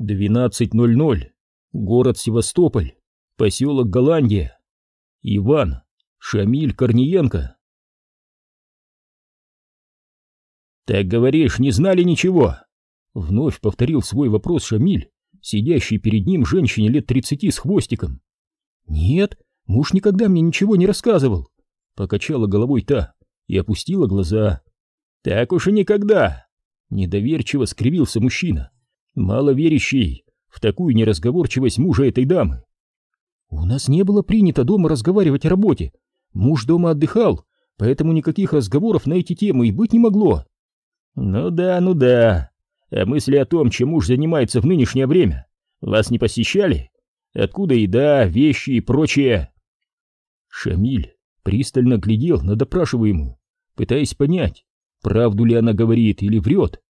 12.00. Город Севастополь. Поселок Голландия. Иван. Шамиль Корниенко. «Так говоришь, не знали ничего?» Вновь повторил свой вопрос Шамиль, сидящий перед ним женщине лет тридцати с хвостиком. «Нет, муж никогда мне ничего не рассказывал», — покачала головой та и опустила глаза. «Так уж и никогда!» — недоверчиво скривился мужчина мало верящий в такую неразговорчивость мужа этой дамы. У нас не было принято дома разговаривать о работе. Муж дома отдыхал, поэтому никаких разговоров на эти темы и быть не могло. Ну да, ну да. А мысли о том, чем муж занимается в нынешнее время, вас не посещали? Откуда еда, вещи и прочее? Шамиль пристально глядел на допрашиваемую, пытаясь понять, правду ли она говорит или врет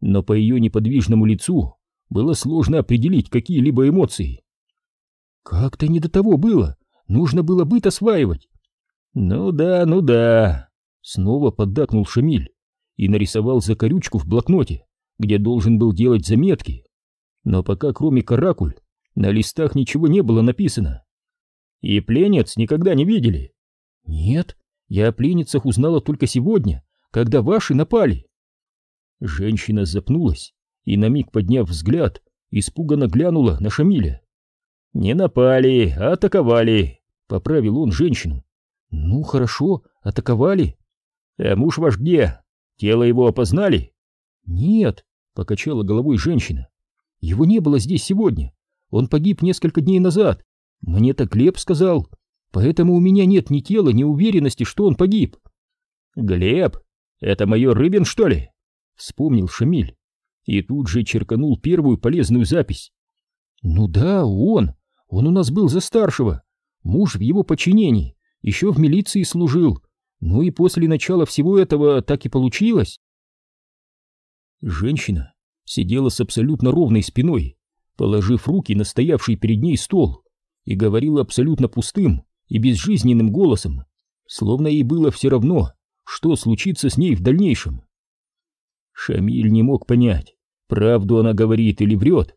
но по ее неподвижному лицу было сложно определить какие-либо эмоции. Как-то не до того было, нужно было быт осваивать. Ну да, ну да, снова поддакнул Шамиль и нарисовал закорючку в блокноте, где должен был делать заметки. Но пока кроме каракуль на листах ничего не было написано. И пленниц никогда не видели? Нет, я о пленницах узнала только сегодня, когда ваши напали. Женщина запнулась и, на миг подняв взгляд, испуганно глянула на Шамиля. «Не напали, а атаковали», — поправил он женщину. «Ну, хорошо, атаковали». «А муж ваш где? Тело его опознали?» «Нет», — покачала головой женщина. «Его не было здесь сегодня. Он погиб несколько дней назад. Мне так Глеб сказал. Поэтому у меня нет ни тела, ни уверенности, что он погиб». «Глеб? Это майор Рыбин, что ли?» Вспомнил Шамиль и тут же черканул первую полезную запись. «Ну да, он. Он у нас был за старшего. Муж в его подчинении. Еще в милиции служил. Ну и после начала всего этого так и получилось». Женщина сидела с абсолютно ровной спиной, положив руки на стоявший перед ней стол, и говорила абсолютно пустым и безжизненным голосом, словно ей было все равно, что случится с ней в дальнейшем. Шамиль не мог понять, правду она говорит или врет,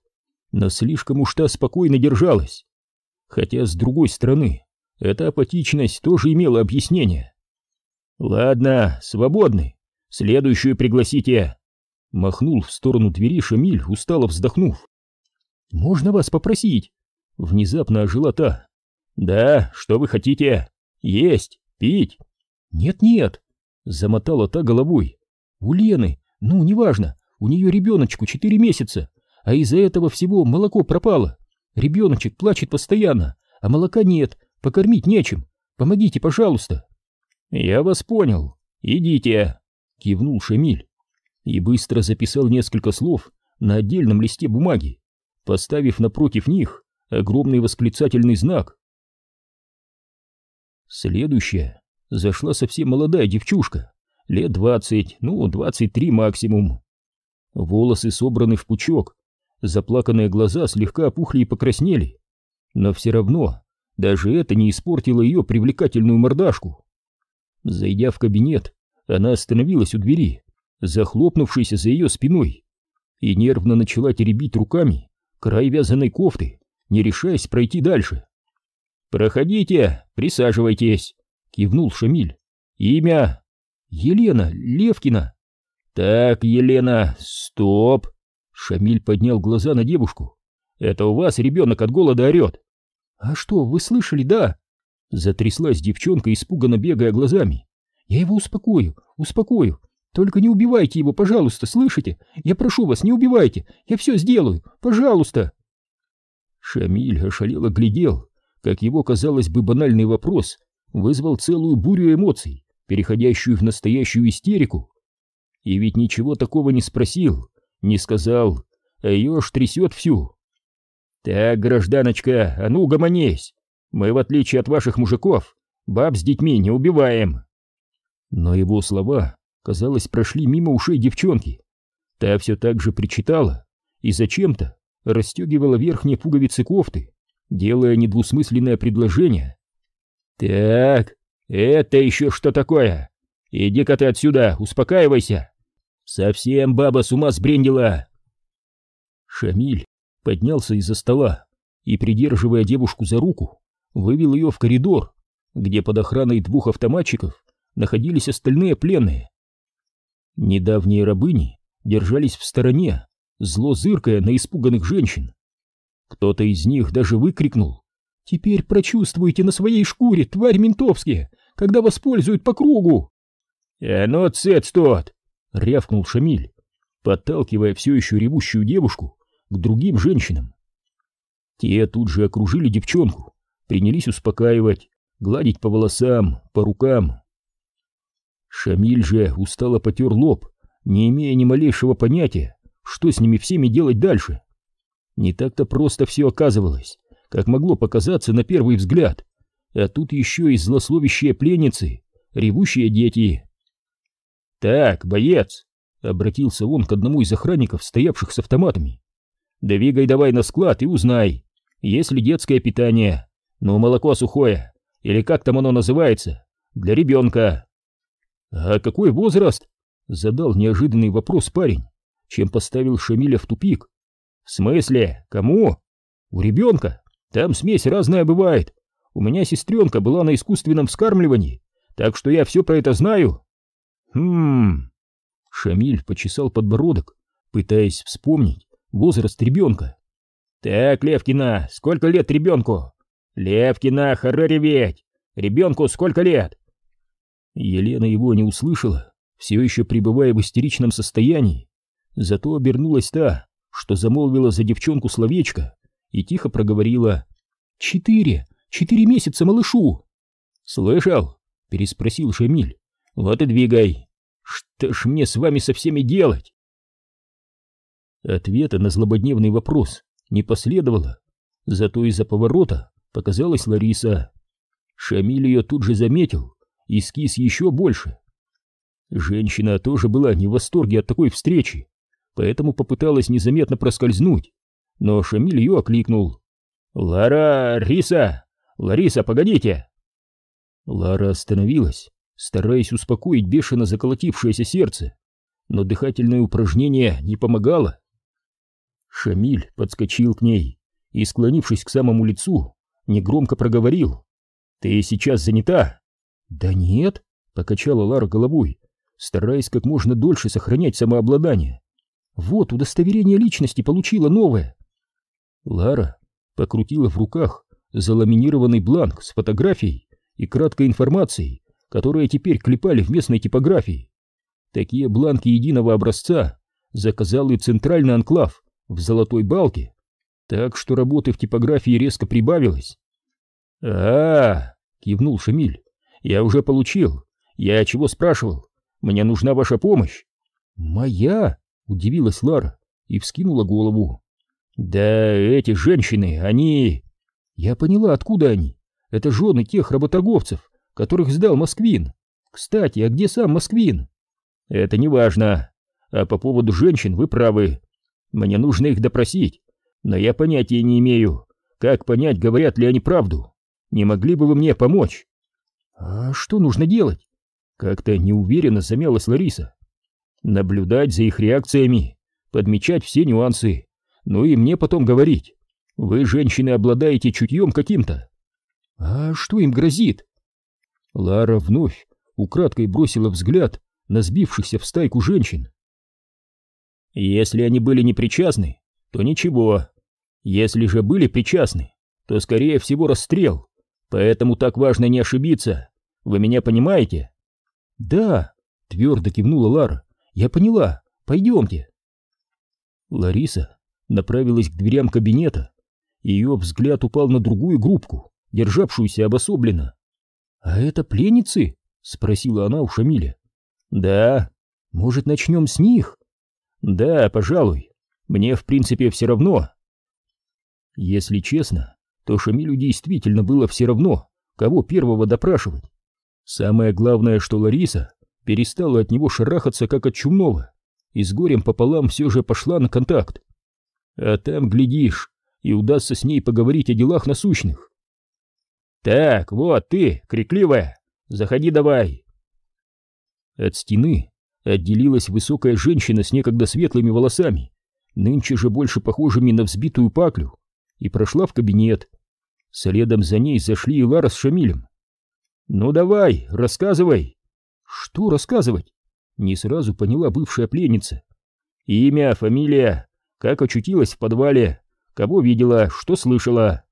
но слишком уж та спокойно держалась. Хотя, с другой стороны, эта апатичность тоже имела объяснение. «Ладно, свободны. Следующую пригласите». Махнул в сторону двери Шамиль, устало вздохнув. «Можно вас попросить?» Внезапно ожила та. «Да, что вы хотите? Есть, пить?» «Нет-нет», — замотала та головой. «У Лены ну, неважно, у нее ребеночку четыре месяца, а из-за этого всего молоко пропало. Ребеночек плачет постоянно, а молока нет, покормить нечем. Помогите, пожалуйста. Я вас понял. Идите, кивнул Шамиль и быстро записал несколько слов на отдельном листе бумаги, поставив напротив них огромный восклицательный знак. Следующая зашла совсем молодая девчушка, лет двадцать, ну, двадцать три максимум. Волосы собраны в пучок, заплаканные глаза слегка опухли и покраснели, но все равно даже это не испортило ее привлекательную мордашку. Зайдя в кабинет, она остановилась у двери, захлопнувшейся за ее спиной, и нервно начала теребить руками край вязаной кофты, не решаясь пройти дальше. «Проходите, присаживайтесь», — кивнул Шамиль. «Имя?» Елена Левкина. Так, Елена, стоп. Шамиль поднял глаза на девушку. Это у вас ребенок от голода орет. А что, вы слышали, да? Затряслась девчонка, испуганно бегая глазами. Я его успокою, успокою. Только не убивайте его, пожалуйста, слышите? Я прошу вас, не убивайте. Я все сделаю, пожалуйста. Шамиль ошалело глядел, как его, казалось бы, банальный вопрос вызвал целую бурю эмоций переходящую в настоящую истерику. И ведь ничего такого не спросил, не сказал, а ее аж трясет всю. «Так, гражданочка, а ну угомонись! Мы, в отличие от ваших мужиков, баб с детьми не убиваем!» Но его слова, казалось, прошли мимо ушей девчонки. Та все так же причитала и зачем-то расстегивала верхние пуговицы кофты, делая недвусмысленное предложение. «Так, «Это еще что такое? Иди-ка ты отсюда, успокаивайся! Совсем баба с ума сбрендила!» Шамиль поднялся из-за стола и, придерживая девушку за руку, вывел ее в коридор, где под охраной двух автоматчиков находились остальные пленные. Недавние рабыни держались в стороне, зло зыркая на испуганных женщин. Кто-то из них даже выкрикнул «Теперь прочувствуйте на своей шкуре, тварь ментовские, когда воспользуют по кругу!» «А ну, цец тот!» — рявкнул Шамиль, подталкивая все еще ревущую девушку к другим женщинам. Те тут же окружили девчонку, принялись успокаивать, гладить по волосам, по рукам. Шамиль же устало потер лоб, не имея ни малейшего понятия, что с ними всеми делать дальше. Не так-то просто все оказывалось, как могло показаться на первый взгляд, а тут еще и злословящие пленницы, ревущие дети. «Так, боец!» — обратился он к одному из охранников, стоявших с автоматами. «Двигай давай на склад и узнай, есть ли детское питание, ну, молоко сухое, или как там оно называется, для ребенка». «А какой возраст?» — задал неожиданный вопрос парень, чем поставил Шамиля в тупик. «В смысле? Кому?» «У ребенка. Там смесь разная бывает. У меня сестренка была на искусственном вскармливании, так что я все про это знаю». «Хм...» Шамиль почесал подбородок, пытаясь вспомнить возраст ребенка. «Так, Левкина, сколько лет ребенку?» «Левкина, хора реветь! Ребенку сколько лет?» Елена его не услышала, все еще пребывая в истеричном состоянии. Зато обернулась та, что замолвила за девчонку словечко, и тихо проговорила «Четыре! Четыре месяца малышу!» «Слышал?» — переспросил Шамиль. «Вот и двигай! Что ж мне с вами со всеми делать?» Ответа на злободневный вопрос не последовало, зато из-за поворота показалась Лариса. Шамиль ее тут же заметил и скис еще больше. Женщина тоже была не в восторге от такой встречи, поэтому попыталась незаметно проскользнуть, но Шамиль ее окликнул. «Лара, Риса! Лариса, погодите!» Лара остановилась, стараясь успокоить бешено заколотившееся сердце, но дыхательное упражнение не помогало. Шамиль подскочил к ней и, склонившись к самому лицу, негромко проговорил. «Ты сейчас занята?» «Да нет», — покачала Лара головой, стараясь как можно дольше сохранять самообладание. «Вот, удостоверение личности получила новое». Лара покрутила в руках заламинированный бланк с фотографией и краткой информацией, которые теперь клепали в местной типографии. Такие бланки единого образца заказал и центральный анклав в Золотой Балке, так что работы в типографии резко прибавилось. а, -а, -а кивнул Шамиль. «Я уже получил. Я чего спрашивал? Мне нужна ваша помощь». «Моя?» — удивилась Лара и вскинула голову. «Да эти женщины, они...» «Я поняла, откуда они. Это жены тех работорговцев, которых сдал Москвин. Кстати, а где сам Москвин?» «Это не важно. А по поводу женщин вы правы. Мне нужно их допросить, но я понятия не имею, как понять, говорят ли они правду. Не могли бы вы мне помочь?» «А что нужно делать?» Как-то неуверенно замялась Лариса. «Наблюдать за их реакциями, подмечать все нюансы, ну и мне потом говорить. Вы, женщины, обладаете чутьем каким-то». «А что им грозит?» Лара вновь украдкой бросила взгляд на сбившихся в стайку женщин. «Если они были непричастны, то ничего. Если же были причастны, то, скорее всего, расстрел. Поэтому так важно не ошибиться. Вы меня понимаете? Да, твердо кивнула Лара. Я поняла. Пойдемте. Лариса направилась к дверям кабинета. Ее взгляд упал на другую группку, державшуюся обособленно. «А это пленницы?» — спросила она у Шамиля. «Да. Может, начнем с них?» «Да, пожалуй. Мне, в принципе, все равно». Если честно, то Шамилю действительно было все равно, кого первого допрашивать. Самое главное, что Лариса перестала от него шарахаться, как от чумного, и с горем пополам все же пошла на контакт. А там, глядишь, и удастся с ней поговорить о делах насущных. «Так, вот ты, крикливая, заходи давай!» От стены отделилась высокая женщина с некогда светлыми волосами, нынче же больше похожими на взбитую паклю, и прошла в кабинет. Следом за ней зашли и Лара с Шамилем. «Ну давай, рассказывай!» «Что рассказывать?» Не сразу поняла бывшая пленница. «Имя, фамилия, как очутилась в подвале, кого видела, что слышала?»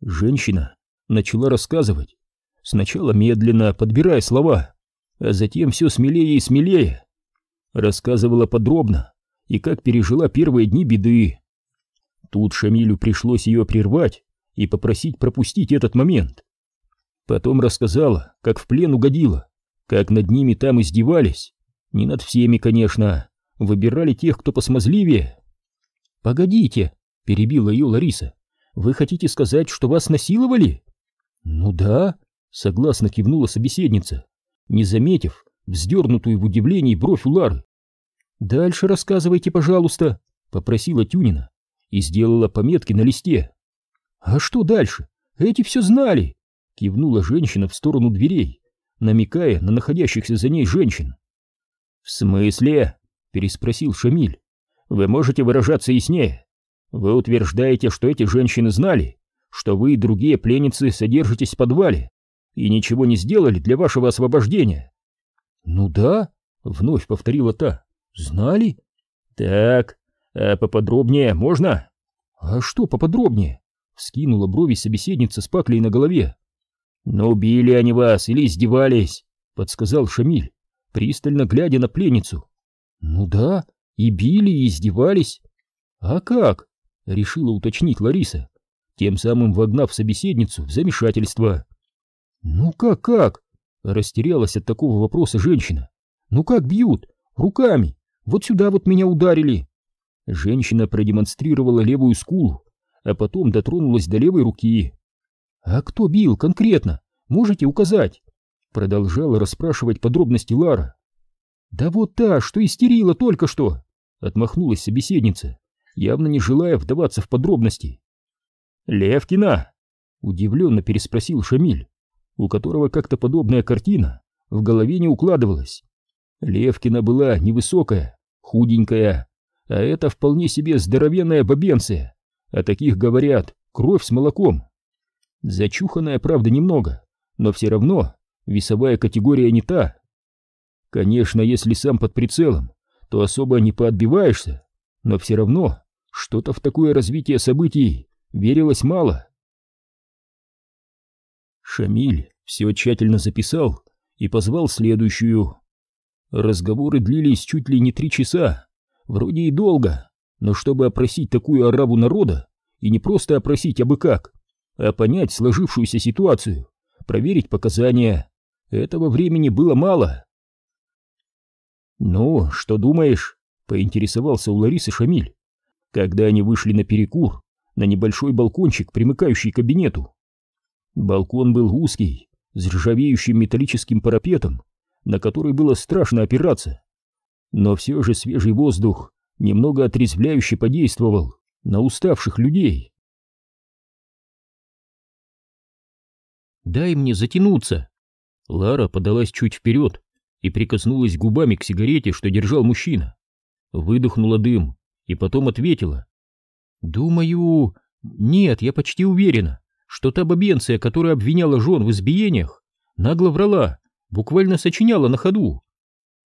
Женщина начала рассказывать, сначала медленно, подбирая слова, а затем все смелее и смелее. Рассказывала подробно и как пережила первые дни беды. Тут Шамилю пришлось ее прервать и попросить пропустить этот момент. Потом рассказала, как в плен угодила, как над ними там издевались. Не над всеми, конечно, выбирали тех, кто посмазливее. «Погодите», — перебила ее Лариса, — «вы хотите сказать, что вас насиловали?» «Ну да», — согласно кивнула собеседница, не заметив вздернутую в удивлении бровь у Лары. «Дальше рассказывайте, пожалуйста», — попросила Тюнина и сделала пометки на листе. «А что дальше? Эти все знали!» — кивнула женщина в сторону дверей, намекая на находящихся за ней женщин. «В смысле?» — переспросил Шамиль. «Вы можете выражаться яснее. Вы утверждаете, что эти женщины знали, что вы и другие пленницы содержитесь в подвале и ничего не сделали для вашего освобождения». «Ну да», — вновь повторила та, — «знали». «Так, а поподробнее можно?» «А что поподробнее?» — скинула брови собеседница с паклей на голове. «Ну, били они вас или издевались?» — подсказал Шамиль, пристально глядя на пленницу. «Ну да, и били, и издевались». «А как?» — решила уточнить Лариса, тем самым вогнав собеседницу в замешательство. «Ну как-как?» — растерялась от такого вопроса женщина. «Ну как бьют? Руками. Вот сюда вот меня ударили». Женщина продемонстрировала левую скулу, а потом дотронулась до левой руки. «А кто бил конкретно? Можете указать?» Продолжала расспрашивать подробности Лара. «Да вот та, что истерила только что!» Отмахнулась собеседница, явно не желая вдаваться в подробности. «Левкина?» Удивленно переспросил Шамиль, у которого как-то подобная картина в голове не укладывалась. Левкина была невысокая, худенькая, а это вполне себе здоровенная бабенция. О таких говорят кровь с молоком. Зачуханная, правда, немного, но все равно весовая категория не та. Конечно, если сам под прицелом, то особо не поотбиваешься, но все равно что-то в такое развитие событий верилось мало. Шамиль все тщательно записал и позвал следующую. Разговоры длились чуть ли не три часа, вроде и долго, но чтобы опросить такую ораву народа, и не просто опросить абы как, а понять сложившуюся ситуацию, проверить показания, этого времени было мало. «Ну, что думаешь?» — поинтересовался у Ларисы Шамиль, когда они вышли на перекур, на небольшой балкончик, примыкающий к кабинету. Балкон был узкий, с ржавеющим металлическим парапетом, на который было страшно опираться. Но все же свежий воздух немного отрезвляюще подействовал на уставших людей. «Дай мне затянуться!» Лара подалась чуть вперед и прикоснулась губами к сигарете, что держал мужчина. Выдохнула дым и потом ответила. «Думаю... Нет, я почти уверена, что та бабенция, которая обвиняла жен в избиениях, нагло врала, буквально сочиняла на ходу.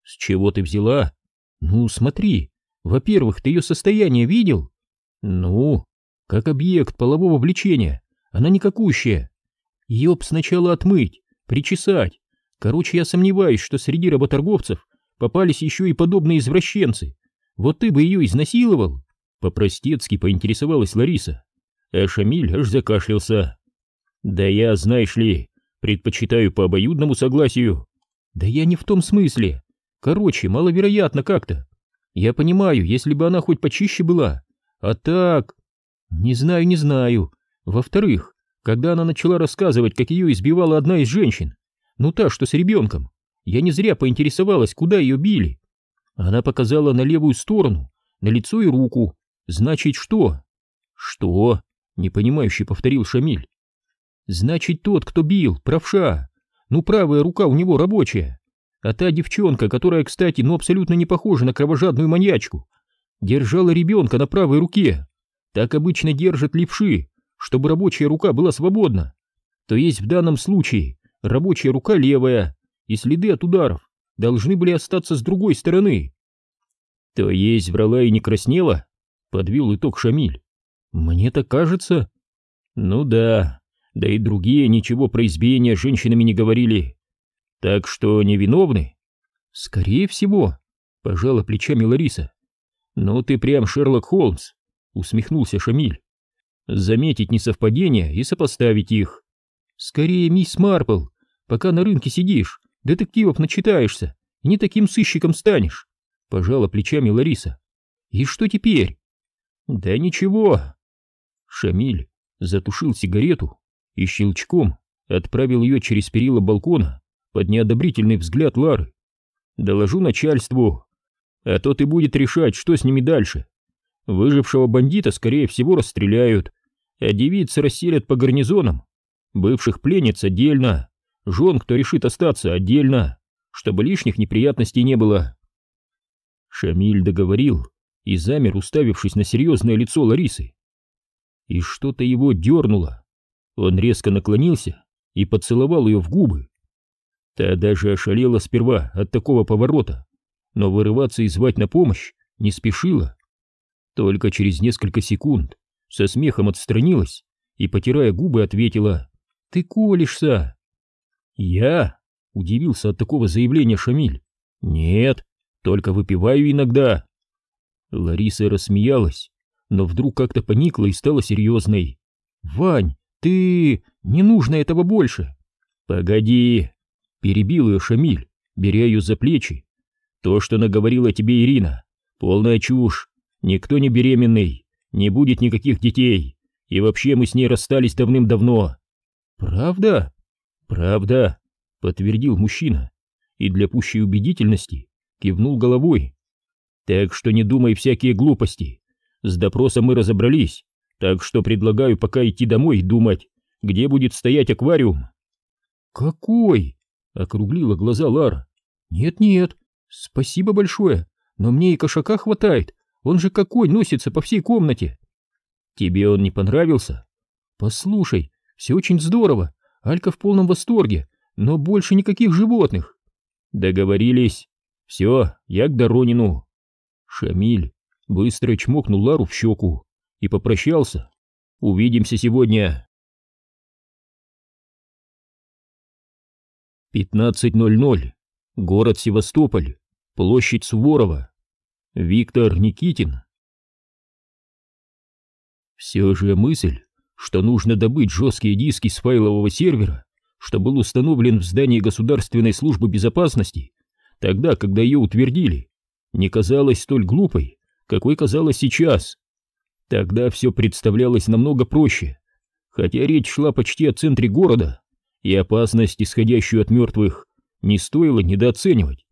С чего ты взяла? Ну, смотри, во-первых, ты ее состояние видел? Ну, как объект полового влечения, она никакущая. Ее б сначала отмыть, причесать. Короче, я сомневаюсь, что среди работорговцев попались еще и подобные извращенцы. Вот ты бы ее изнасиловал? По-простецки поинтересовалась Лариса. А Шамиль аж закашлялся. Да я, знаешь ли, предпочитаю по обоюдному согласию. Да я не в том смысле. Короче, маловероятно как-то. Я понимаю, если бы она хоть почище была. А так... Не знаю, не знаю. Во-вторых, когда она начала рассказывать, как ее избивала одна из женщин, ну та, что с ребенком, я не зря поинтересовалась, куда ее били. Она показала на левую сторону, на лицо и руку. Значит, что? Что? Непонимающе повторил Шамиль. Значит, тот, кто бил, правша. Ну, правая рука у него рабочая. А та девчонка, которая, кстати, ну абсолютно не похожа на кровожадную маньячку, держала ребенка на правой руке. Так обычно держат левши, чтобы рабочая рука была свободна. То есть в данном случае рабочая рука левая, и следы от ударов должны были остаться с другой стороны. То есть врала и не краснела? Подвел итог Шамиль. Мне так кажется. Ну да, да и другие ничего про избиение женщинами не говорили. Так что невиновны? Скорее всего, пожала плечами Лариса. Ну ты прям Шерлок Холмс, усмехнулся Шамиль. Заметить несовпадения и сопоставить их. Скорее, мисс Марпл, пока на рынке сидишь, детективов начитаешься, и не таким сыщиком станешь. Пожала плечами Лариса. И что теперь? Да ничего. Шамиль затушил сигарету и щелчком отправил ее через перила балкона под неодобрительный взгляд Лары. Доложу начальству, а то ты будет решать, что с ними дальше. Выжившего бандита, скорее всего, расстреляют, а девиц расселят по гарнизонам. Бывших пленниц отдельно, жен, кто решит остаться, отдельно, чтобы лишних неприятностей не было. Шамиль договорил и замер, уставившись на серьезное лицо Ларисы. И что-то его дернуло. Он резко наклонился и поцеловал ее в губы. Та даже ошалела сперва от такого поворота, но вырываться и звать на помощь не спешила. Только через несколько секунд со смехом отстранилась и, потирая губы, ответила «Ты колешься!» «Я?» — удивился от такого заявления Шамиль. «Нет, только выпиваю иногда». Лариса рассмеялась, но вдруг как-то поникла и стала серьезной. «Вань, ты... не нужно этого больше!» «Погоди!» — перебил ее Шамиль, беря ее за плечи. «То, что наговорила тебе Ирина, полная чушь. Никто не беременный, не будет никаких детей, и вообще мы с ней расстались давным-давно. Правда? Правда, подтвердил мужчина и для пущей убедительности кивнул головой. Так что не думай всякие глупости. С допросом мы разобрались, так что предлагаю пока идти домой и думать, где будет стоять аквариум. Какой? округлила глаза Лара. Нет-нет, спасибо большое, но мне и кошака хватает, он же какой носится по всей комнате. Тебе он не понравился? Послушай, все очень здорово. Алька в полном восторге, но больше никаких животных. Договорились. Все, я к Доронину. Шамиль быстро чмокнул Лару в щеку и попрощался. Увидимся сегодня. 15.00. Город Севастополь. Площадь Суворова. Виктор Никитин. Все же мысль, что нужно добыть жесткие диски с файлового сервера, что был установлен в здании Государственной службы безопасности, тогда, когда ее утвердили, не казалась столь глупой, какой казалось сейчас. Тогда все представлялось намного проще, хотя речь шла почти о центре города, и опасность, исходящую от мертвых, не стоило недооценивать.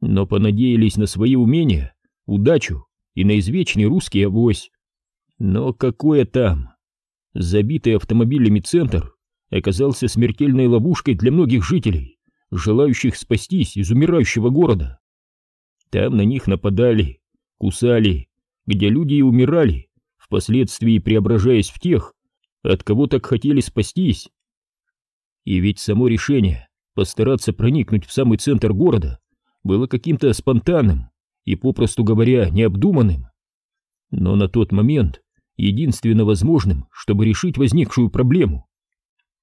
Но понадеялись на свои умения удачу и на извечный русский авось. Но какое там? Забитый автомобилями центр оказался смертельной ловушкой для многих жителей, желающих спастись из умирающего города. Там на них нападали, кусали, где люди и умирали, впоследствии преображаясь в тех, от кого так хотели спастись. И ведь само решение постараться проникнуть в самый центр города было каким-то спонтанным, и, попросту говоря, необдуманным. Но на тот момент единственно возможным, чтобы решить возникшую проблему.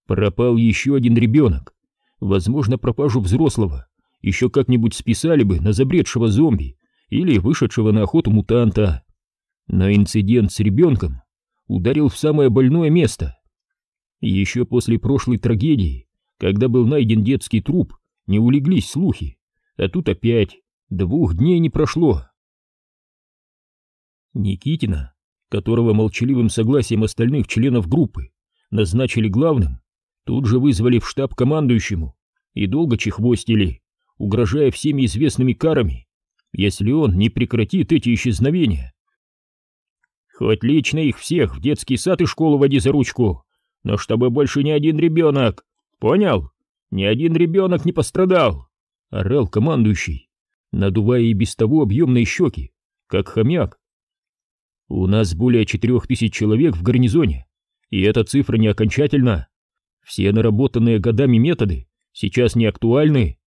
Пропал еще один ребенок. Возможно, пропажу взрослого еще как-нибудь списали бы на забредшего зомби или вышедшего на охоту мутанта. Но инцидент с ребенком ударил в самое больное место. Еще после прошлой трагедии, когда был найден детский труп, не улеглись слухи, а тут опять Двух дней не прошло. Никитина, которого молчаливым согласием остальных членов группы назначили главным, тут же вызвали в штаб командующему и долго чехвостили, угрожая всеми известными карами, если он не прекратит эти исчезновения. Хоть лично их всех в детский сад и школу води за ручку, но чтобы больше ни один ребенок, понял? Ни один ребенок не пострадал, орал командующий надувая и без того объемные щеки, как хомяк, У нас более четырех тысяч человек в гарнизоне, и эта цифра не окончательна. Все наработанные годами методы сейчас не актуальны.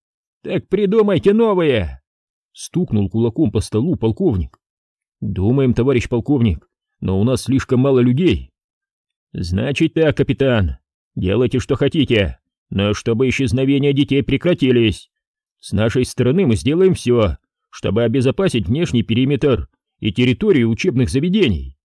Так придумайте новые! Стукнул кулаком по столу полковник. Думаем, товарищ полковник, но у нас слишком мало людей. Значит так, капитан, делайте что хотите, но чтобы исчезновения детей прекратились. С нашей стороны мы сделаем все, чтобы обезопасить внешний периметр и территорию учебных заведений.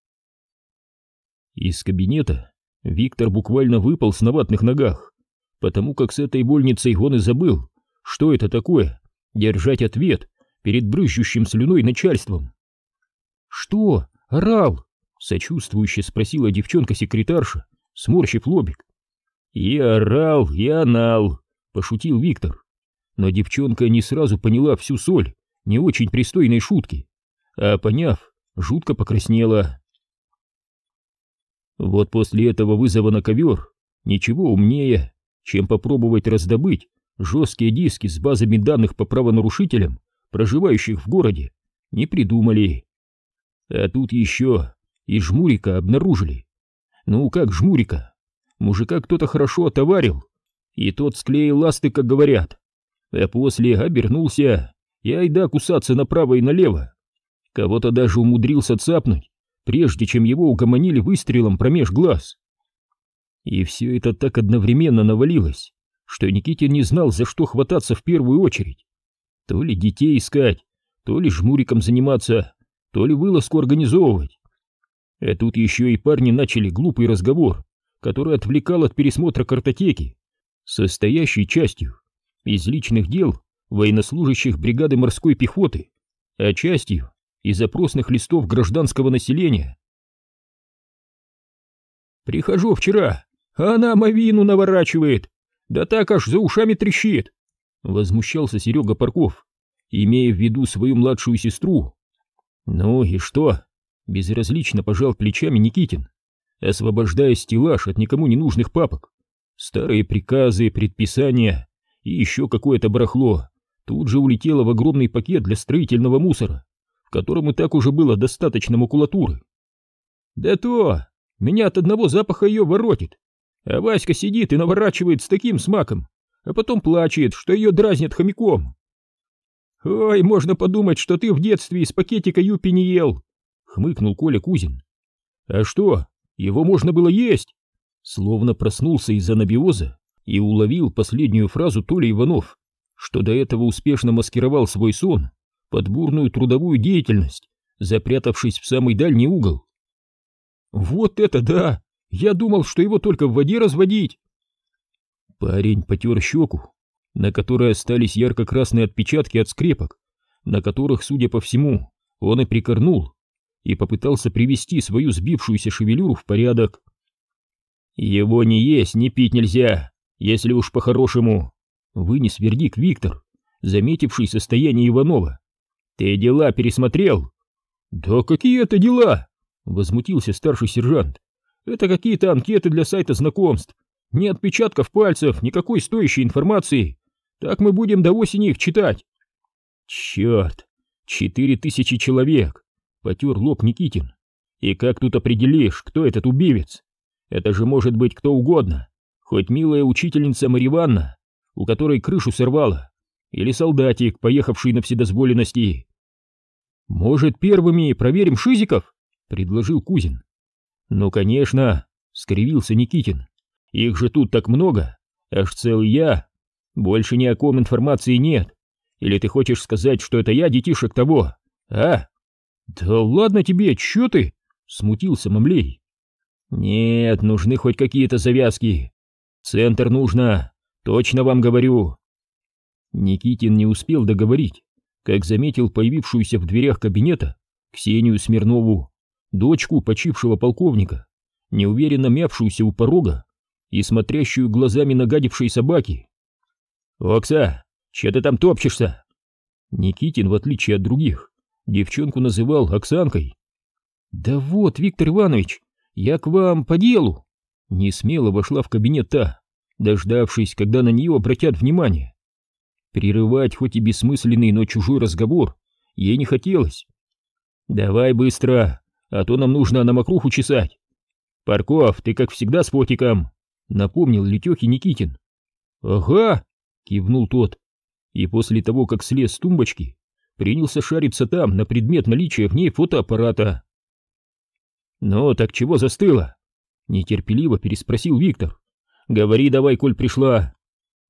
Из кабинета Виктор буквально выпал на ватных ногах, потому как с этой больницей он и забыл, что это такое — держать ответ перед брызжущим слюной начальством. «Что? Орал?» — сочувствующе спросила девчонка-секретарша, сморщив лобик. «И орал, и анал», — пошутил Виктор. Но девчонка не сразу поняла всю соль не очень пристойной шутки, а поняв, жутко покраснела. Вот после этого вызова на ковер ничего умнее, чем попробовать раздобыть жесткие диски с базами данных по правонарушителям, проживающих в городе, не придумали. А тут еще и жмурика обнаружили. Ну как жмурика? Мужика кто-то хорошо отоварил, и тот склеил ласты, как говорят, а после обернулся и айда кусаться направо и налево. Кого-то даже умудрился цапнуть, прежде чем его угомонили выстрелом промеж глаз. И все это так одновременно навалилось, что Никитин не знал, за что хвататься в первую очередь. То ли детей искать, то ли жмуриком заниматься, то ли вылазку организовывать. А тут еще и парни начали глупый разговор, который отвлекал от пересмотра картотеки, состоящей частью из личных дел военнослужащих бригады морской пехоты, а частью из запросных листов гражданского населения. Прихожу вчера, а она мовину наворачивает, да так аж за ушами трещит, возмущался Серега Парков, имея в виду свою младшую сестру. Ну и что? Безразлично пожал плечами Никитин, освобождая стеллаж от никому не нужных папок. Старые приказы, предписания и еще какое-то барахло тут же улетело в огромный пакет для строительного мусора, в котором и так уже было достаточно макулатуры. Да то, меня от одного запаха ее воротит, а Васька сидит и наворачивает с таким смаком, а потом плачет, что ее дразнят хомяком. «Ой, можно подумать, что ты в детстве из пакетика юпи не ел!» — хмыкнул Коля Кузин. «А что, его можно было есть?» Словно проснулся из анабиоза и уловил последнюю фразу Толя Иванов, что до этого успешно маскировал свой сон под бурную трудовую деятельность, запрятавшись в самый дальний угол. «Вот это да! Я думал, что его только в воде разводить!» Парень потер щеку, на которой остались ярко-красные отпечатки от скрепок, на которых, судя по всему, он и прикорнул, и попытался привести свою сбившуюся шевелюру в порядок. «Его не есть, не пить нельзя!» если уж по-хорошему, вынес вердикт Виктор, заметивший состояние Иванова. Ты дела пересмотрел? Да какие это дела? Возмутился старший сержант. Это какие-то анкеты для сайта знакомств. Ни отпечатков пальцев, никакой стоящей информации. Так мы будем до осени их читать. Черт, четыре тысячи человек, потер лоб Никитин. И как тут определишь, кто этот убивец? Это же может быть кто угодно. Хоть милая учительница Марья у которой крышу сорвала, или солдатик, поехавший на вседозволенности. «Может, первыми проверим шизиков?» — предложил Кузин. «Ну, конечно», — скривился Никитин. «Их же тут так много, аж целый я. Больше ни о ком информации нет. Или ты хочешь сказать, что это я детишек того, а?» «Да ладно тебе, чё ты?» — смутился Мамлей. «Нет, нужны хоть какие-то завязки. Центр нужно, точно вам говорю. Никитин не успел договорить, как заметил появившуюся в дверях кабинета Ксению Смирнову, дочку почившего полковника, неуверенно мявшуюся у порога и смотрящую глазами нагадившей собаки. «Окса, че ты там топчешься?» Никитин, в отличие от других, девчонку называл Оксанкой. «Да вот, Виктор Иванович, я к вам по делу!» Не смело вошла в кабинет та, дождавшись, когда на нее обратят внимание. Прерывать хоть и бессмысленный, но чужой разговор ей не хотелось. «Давай быстро, а то нам нужно на мокруху чесать. Парков, ты как всегда с фотиком, напомнил Летехе Никитин. Ага, кивнул тот, и после того, как слез с тумбочки, принялся шариться там на предмет наличия в ней фотоаппарата. «Ну, так чего застыло?» — нетерпеливо переспросил Виктор. «Говори давай, коль пришла».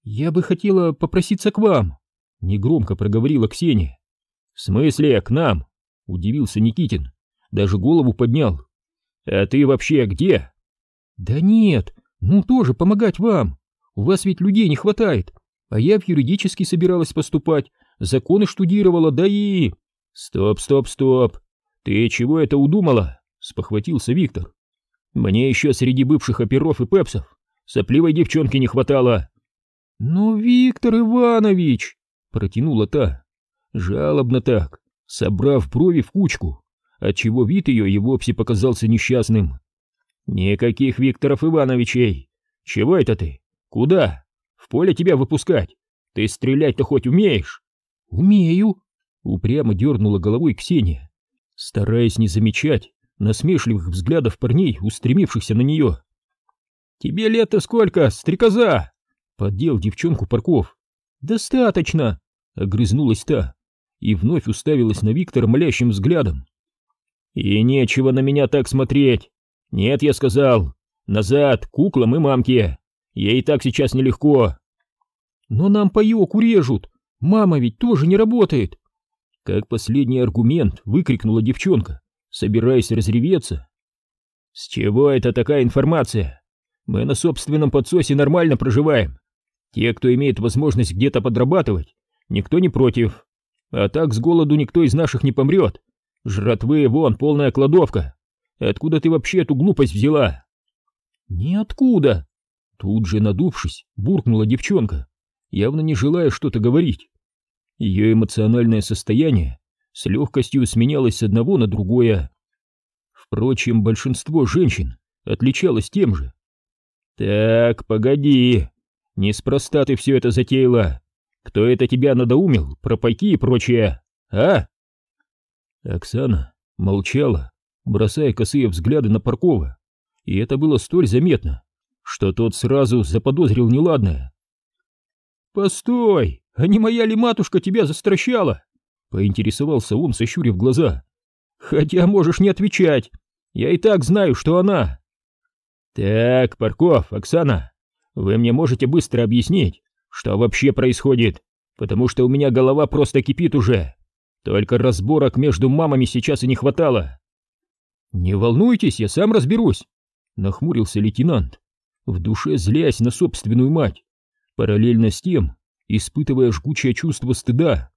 «Я бы хотела попроситься к вам», — негромко проговорила Ксения. «В смысле, к нам?» — удивился Никитин. Даже голову поднял. «А ты вообще где?» «Да нет, ну тоже помогать вам. У вас ведь людей не хватает. А я в юридический собиралась поступать, законы штудировала, да и...» «Стоп, стоп, стоп! Ты чего это удумала?» — спохватился Виктор. «Мне еще среди бывших оперов и пепсов сопливой девчонки не хватало». «Ну, Виктор Иванович!» — протянула та. Жалобно так, собрав брови в кучку, отчего вид ее и вовсе показался несчастным. «Никаких Викторов Ивановичей! Чего это ты? Куда? В поле тебя выпускать? Ты стрелять-то хоть умеешь?» «Умею!» — упрямо дернула головой Ксения, стараясь не замечать насмешливых взглядов парней, устремившихся на нее. «Тебе лето сколько, стрекоза?» — поддел девчонку Парков. «Достаточно!» — огрызнулась та и вновь уставилась на Виктора молящим взглядом. «И нечего на меня так смотреть! Нет, я сказал! Назад, куклам и мамке! Ей так сейчас нелегко!» «Но нам паёк урежут! Мама ведь тоже не работает!» Как последний аргумент выкрикнула девчонка, собираясь разреветься. «С чего это такая информация? Мы на собственном подсосе нормально проживаем. Те, кто имеет возможность где-то подрабатывать, никто не против. А так с голоду никто из наших не помрет. Жратвы вон, полная кладовка. Откуда ты вообще эту глупость взяла? Ниоткуда. Тут же надувшись, буркнула девчонка, явно не желая что-то говорить. Ее эмоциональное состояние с легкостью сменялось с одного на другое. Впрочем, большинство женщин отличалось тем же. «Так, погоди, неспроста ты все это затеяла. Кто это тебя надоумил, про пайки и прочее, а?» Оксана молчала, бросая косые взгляды на Паркова, и это было столь заметно, что тот сразу заподозрил неладное. «Постой, а не моя ли матушка тебя застращала?» — поинтересовался он, сощурив глаза. «Хотя можешь не отвечать, я и так знаю, что она...» «Так, Парков, Оксана, вы мне можете быстро объяснить, что вообще происходит, потому что у меня голова просто кипит уже. Только разборок между мамами сейчас и не хватало. Не волнуйтесь, я сам разберусь, нахмурился лейтенант, в душе злясь на собственную мать, параллельно с тем испытывая жгучее чувство стыда.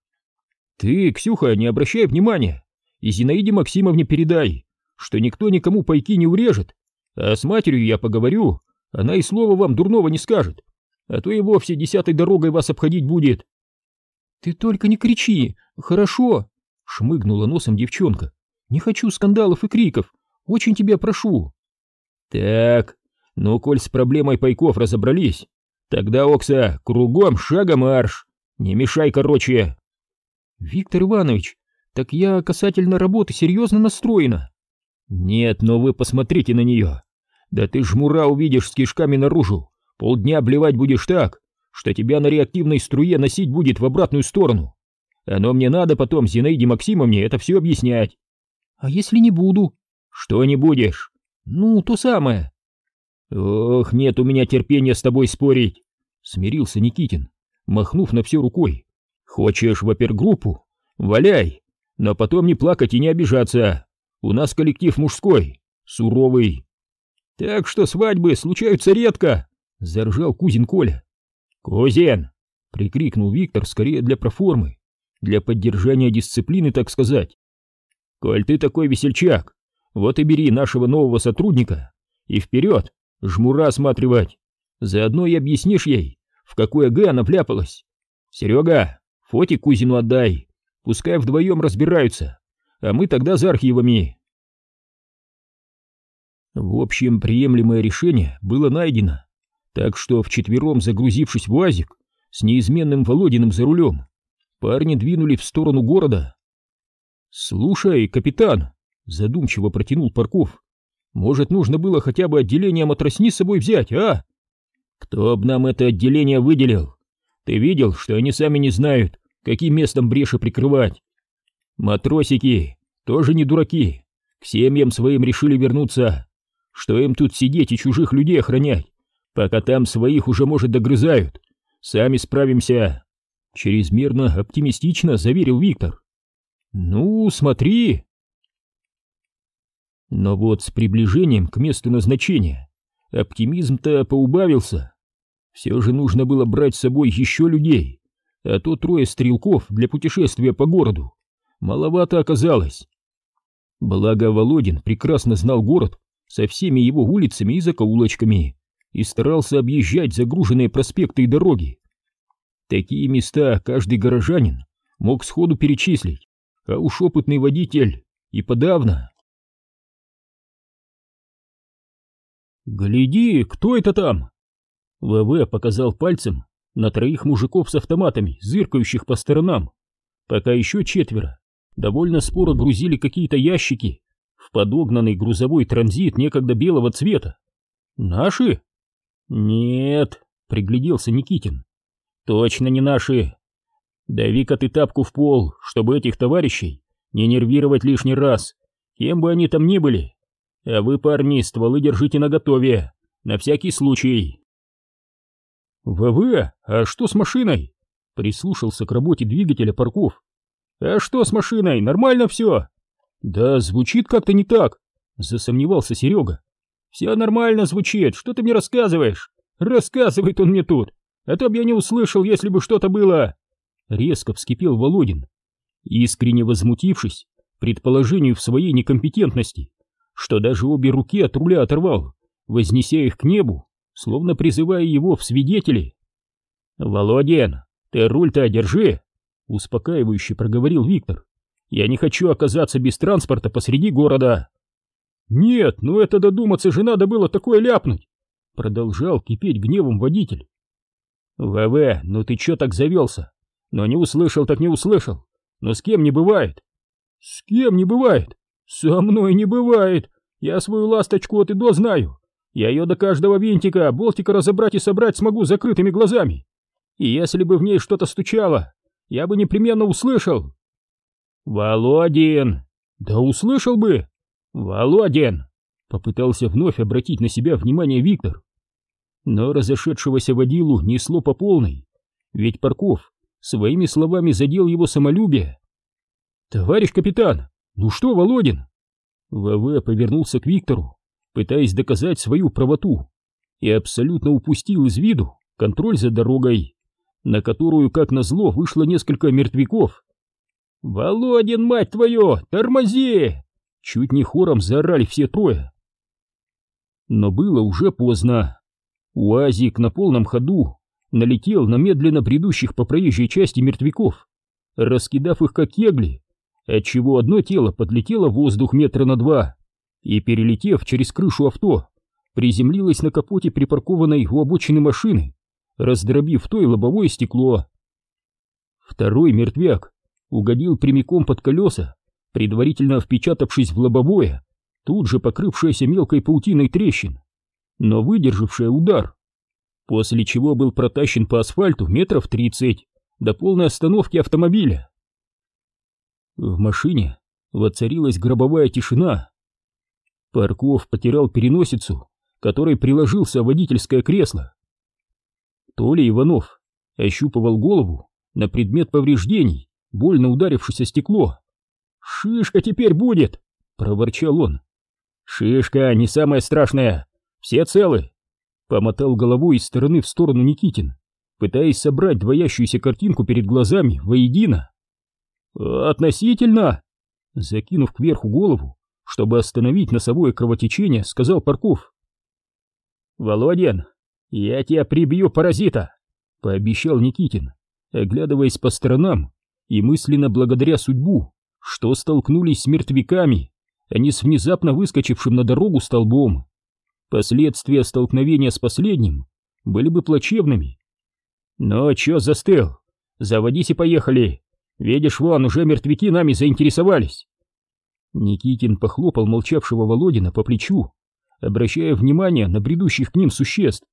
Ты, Ксюха, не обращай внимания, и Зинаиде Максимовне передай, что никто никому пайки не урежет, а с матерью я поговорю, она и слова вам дурного не скажет а то и вовсе десятой дорогой вас обходить будет. Ты только не кричи, хорошо? Шмыгнула носом девчонка. Не хочу скандалов и криков, очень тебя прошу. Так, ну коль с проблемой пайков разобрались, тогда, Окса, кругом шагом марш. Не мешай, короче. Виктор Иванович, так я касательно работы серьезно настроена. Нет, но вы посмотрите на нее. Да ты жмура увидишь с кишками наружу. Полдня блевать будешь так, что тебя на реактивной струе носить будет в обратную сторону. Оно мне надо потом Зинаиде Максимовне это все объяснять. А если не буду? Что не будешь? Ну, то самое. Ох, нет у меня терпения с тобой спорить, смирился Никитин, махнув на все рукой. Хочешь в опергруппу? Валяй, но потом не плакать и не обижаться. У нас коллектив мужской, суровый. Так что свадьбы случаются редко, — заржал кузин Коля. «Кузин!» — прикрикнул Виктор скорее для проформы, для поддержания дисциплины, так сказать. «Коль ты такой весельчак, вот и бери нашего нового сотрудника и вперед, жмура осматривать. Заодно и объяснишь ей, в какое Г она вляпалась. Серега, фотик кузину отдай, пускай вдвоем разбираются, а мы тогда за архивами». В общем, приемлемое решение было найдено. Так что, вчетвером загрузившись в УАЗик, с неизменным Володиным за рулем, парни двинули в сторону города. «Слушай, капитан!» Задумчиво протянул Парков. Может, нужно было хотя бы отделение матросни с собой взять, а? Кто б нам это отделение выделил? Ты видел, что они сами не знают, каким местом бреши прикрывать? Матросики тоже не дураки. К семьям своим решили вернуться. Что им тут сидеть и чужих людей охранять, пока там своих уже, может, догрызают? Сами справимся. Чрезмерно оптимистично заверил Виктор. Ну, смотри. Но вот с приближением к месту назначения оптимизм-то поубавился. Все же нужно было брать с собой еще людей, а то трое стрелков для путешествия по городу маловато оказалось. Благо Володин прекрасно знал город со всеми его улицами и закоулочками и старался объезжать загруженные проспекты и дороги. Такие места каждый горожанин мог сходу перечислить, а уж опытный водитель и подавно. «Гляди, кто это там?» ВВ показал пальцем на троих мужиков с автоматами, зыркающих по сторонам, пока еще четверо довольно споро грузили какие-то ящики в подогнанный грузовой транзит некогда белого цвета. «Наши?» «Нет», — пригляделся Никитин. «Точно не наши. Дави-ка ты тапку в пол, чтобы этих товарищей не нервировать лишний раз, кем бы они там ни были. А вы, парни, стволы держите наготове, на всякий случай». «ВВ, а что с машиной?» Прислушался к работе двигателя парков. «А что с машиной? Нормально все?» «Да звучит как-то не так», — засомневался Серега. «Все нормально звучит, что ты мне рассказываешь?» «Рассказывает он мне тут, а то б я не услышал, если бы что-то было!» Резко вскипел Володин, искренне возмутившись предположению в своей некомпетентности, что даже обе руки от руля оторвал, вознеся их к небу, словно призывая его в свидетели. «Володин, ты руль-то держи!» — успокаивающе проговорил Виктор. «Я не хочу оказаться без транспорта посреди города!» «Нет, ну это додуматься же надо было такое ляпнуть!» Продолжал кипеть гневом водитель. «ВВ, ну ты чё так завелся? Но не услышал так не услышал. Но с кем не бывает?» «С кем не бывает? Со мной не бывает! Я свою ласточку от и до знаю! Я ее до каждого винтика, болтика разобрать и собрать смогу закрытыми глазами. И если бы в ней что-то стучало, я бы непременно услышал. Володин! Да услышал бы! Володин! Попытался вновь обратить на себя внимание Виктор. Но разошедшегося водилу несло по полной, ведь Парков своими словами задел его самолюбие. «Товарищ капитан, ну что, Володин?» ВВ повернулся к Виктору пытаясь доказать свою правоту, и абсолютно упустил из виду контроль за дорогой, на которую, как назло, вышло несколько мертвяков. «Володин, мать твою, тормози!» Чуть не хором заорали все трое. Но было уже поздно. УАЗик на полном ходу налетел на медленно бредущих по проезжей части мертвяков, раскидав их как кегли, отчего одно тело подлетело в воздух метра на два, и, перелетев через крышу авто, приземлилась на капоте припаркованной у обочины машины, раздробив то и лобовое стекло. Второй мертвяк угодил прямиком под колеса, предварительно впечатавшись в лобовое, тут же покрывшееся мелкой паутиной трещин, но выдержавшее удар, после чего был протащен по асфальту метров тридцать до полной остановки автомобиля. В машине воцарилась гробовая тишина, Парков потерял переносицу, которой приложился водительское кресло. Толя Иванов ощупывал голову на предмет повреждений, больно ударившись о стекло. «Шишка теперь будет!» — проворчал он. «Шишка не самое страшное, все целы!» Помотал головой из стороны в сторону Никитин, пытаясь собрать двоящуюся картинку перед глазами воедино. «Относительно!» Закинув кверху голову, чтобы остановить носовое кровотечение, сказал Парков. «Володин, я тебя прибью, паразита!» — пообещал Никитин, оглядываясь по сторонам и мысленно благодаря судьбу, что столкнулись с мертвяками, а не с внезапно выскочившим на дорогу столбом. Последствия столкновения с последним были бы плачевными. «Ну, чё застыл? Заводись и поехали! Видишь, вон, уже мертвяки нами заинтересовались!» Никитин похлопал молчавшего Володина по плечу, обращая внимание на бредущих к ним существ.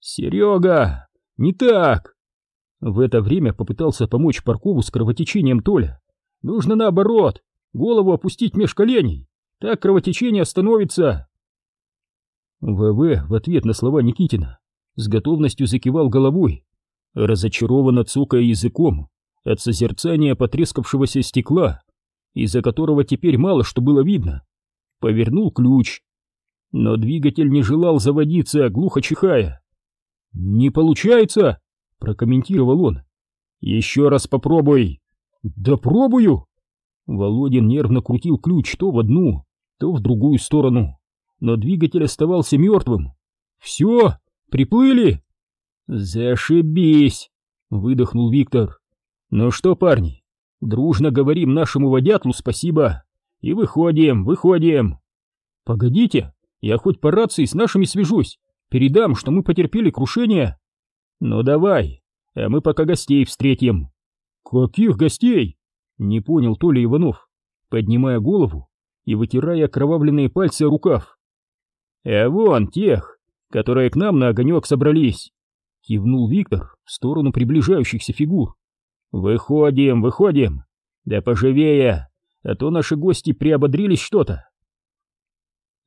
«Серега, не так!» В это время попытался помочь Паркову с кровотечением Толя. «Нужно наоборот, голову опустить меж коленей, так кровотечение остановится!» ВВ в ответ на слова Никитина с готовностью закивал головой, разочарованно цокая языком от созерцания потрескавшегося стекла, из-за которого теперь мало что было видно. Повернул ключ, но двигатель не желал заводиться, глухо чихая. «Не получается!» — прокомментировал он. «Еще раз попробуй!» «Да пробую!» Володин нервно крутил ключ то в одну, то в другую сторону, но двигатель оставался мертвым. «Все, приплыли!» «Зашибись!» — выдохнул Виктор. «Ну что, парни, дружно говорим нашему водятлу спасибо и выходим, выходим!» «Погодите, я хоть по рации с нашими свяжусь, передам, что мы потерпели крушение!» «Ну давай, а мы пока гостей встретим». «Каких гостей?» — не понял Толя Иванов, поднимая голову и вытирая окровавленные пальцы о рукав. «А вон тех, которые к нам на огонек собрались», — кивнул Виктор в сторону приближающихся фигур. «Выходим, выходим! Да поживее, а то наши гости приободрились что-то!»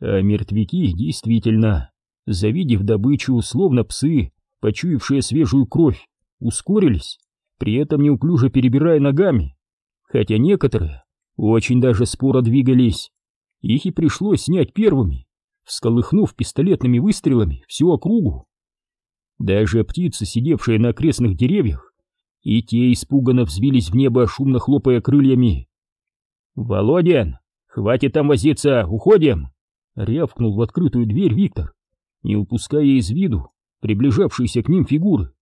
А мертвяки действительно, завидев добычу, словно псы, почуявшие свежую кровь, ускорились, при этом неуклюже перебирая ногами, хотя некоторые очень даже споро двигались. Их и пришлось снять первыми, всколыхнув пистолетными выстрелами всю округу. Даже птицы, сидевшие на окрестных деревьях, и те испуганно взвились в небо, шумно хлопая крыльями. «Володин, хватит там возиться, уходим!» — рявкнул в открытую дверь Виктор, не упуская из виду приближавшиеся к ним фигуры.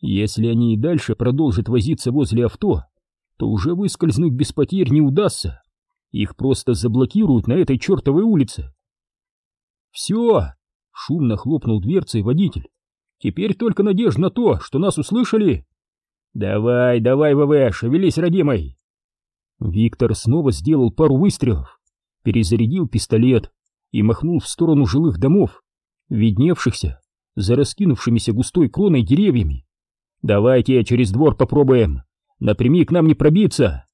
Если они и дальше продолжат возиться возле авто, то уже выскользнуть без потерь не удастся. Их просто заблокируют на этой чертовой улице. «Все!» — шумно хлопнул дверцей водитель. «Теперь только надежда на то, что нас услышали!» «Давай, давай, ВВ, шевелись, родимой!» Виктор снова сделал пару выстрелов, перезарядил пистолет и махнул в сторону жилых домов, видневшихся за раскинувшимися густой кроной деревьями. «Давайте через двор попробуем, напрямик нам не пробиться!»